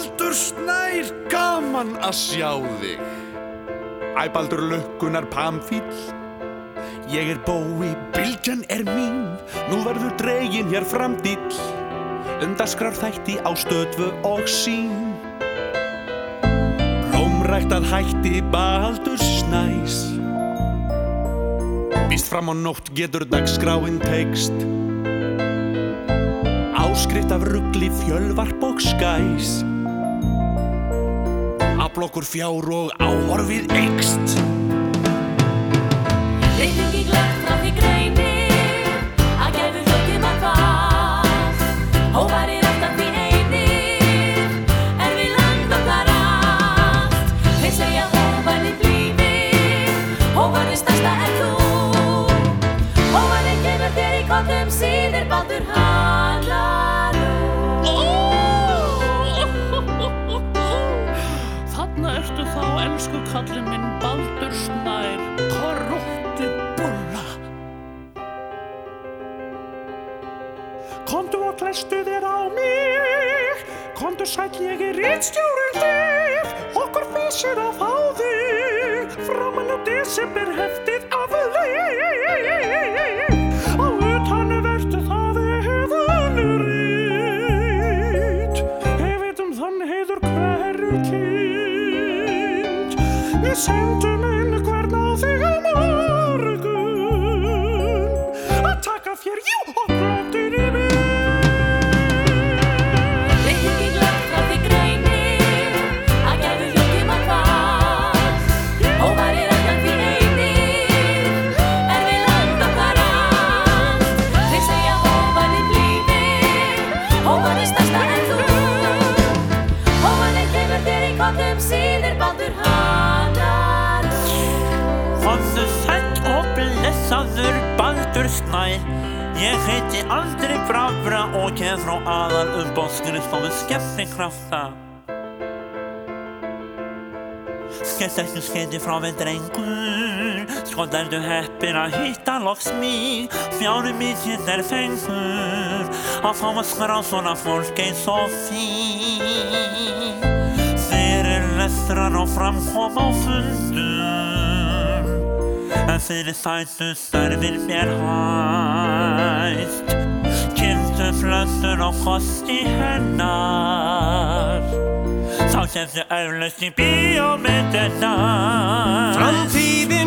Baldur snær, gaman að sjá þig. Æbaldur lukkunar pamfíl. Ég er bói, bylgjan er mín, nú verður dregin hér framdýll. Undarskrar þætti á stöðvu og sín. Blómrækt að hætti Baldur snæs. Býst fram á nótt getur dagskráinn teikst. Áskrift af ruggli fjölvarp og skæs. Aflokkur fjár og áhorfið eikst. Reikningi glöggt frá því greinir að gæfu hljótið maður hvað. Hóvarir alltaf því einir er við land okkar allt. Þeir segja hóvarið blífir hóvarið stærsta en þú. Hóvarið kemur þér í kottum síðir bátur halar elsku kallinn minn Baldur Snær, korrupti bulla. Komdu og klæstu þér á mig, komdu sæll ég er rittstjórið þig, okkur fysir að fá þig, framan á desember heftið Mi sento in guardo Ég heiti Andri Bravra og kem frá aðal umbóðskrifstofu skemmtikrafta. Skemmt ekki skeiti frá við drengur Skott er du heppin að hitta loks mig. Fjári mikið er fengur Að fá að skrá svona fólk eins og því Fyrir lestrar og framkom á fundum En fyrir sætu störfir mér heißt. Kiste, Pflanzen und Rost die Hände. Tauschen sie alles die Bio miteinander. Amphibien.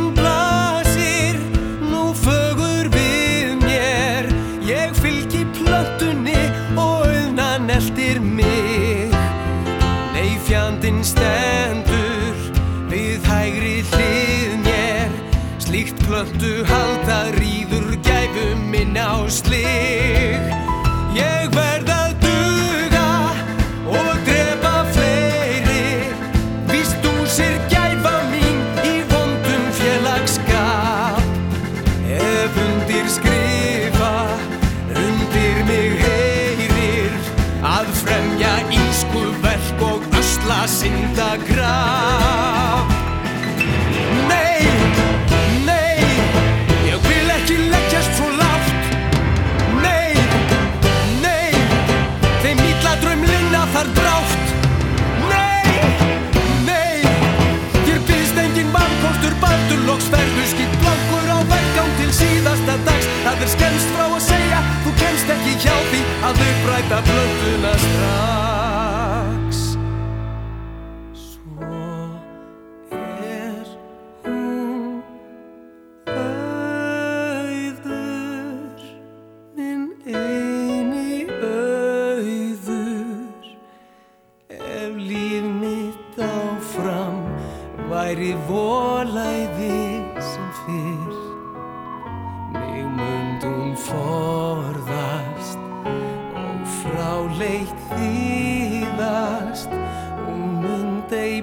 Slíkt plötu halda rýður gæfum minn á slig. Ég verð að duga og drepa fleiri Víst þú sér gæfa mín í vondum félagskap Ef undir skrifa, undir mig heyrir Að fremja ísku verk og ösla synda uppræta blönduna strax. Svo er hún auður, minn eini auður. Ef líf mitt áfram væri volæði sem fyrr Mig mund hún forðast og fráleitt þýðast Hún mund ei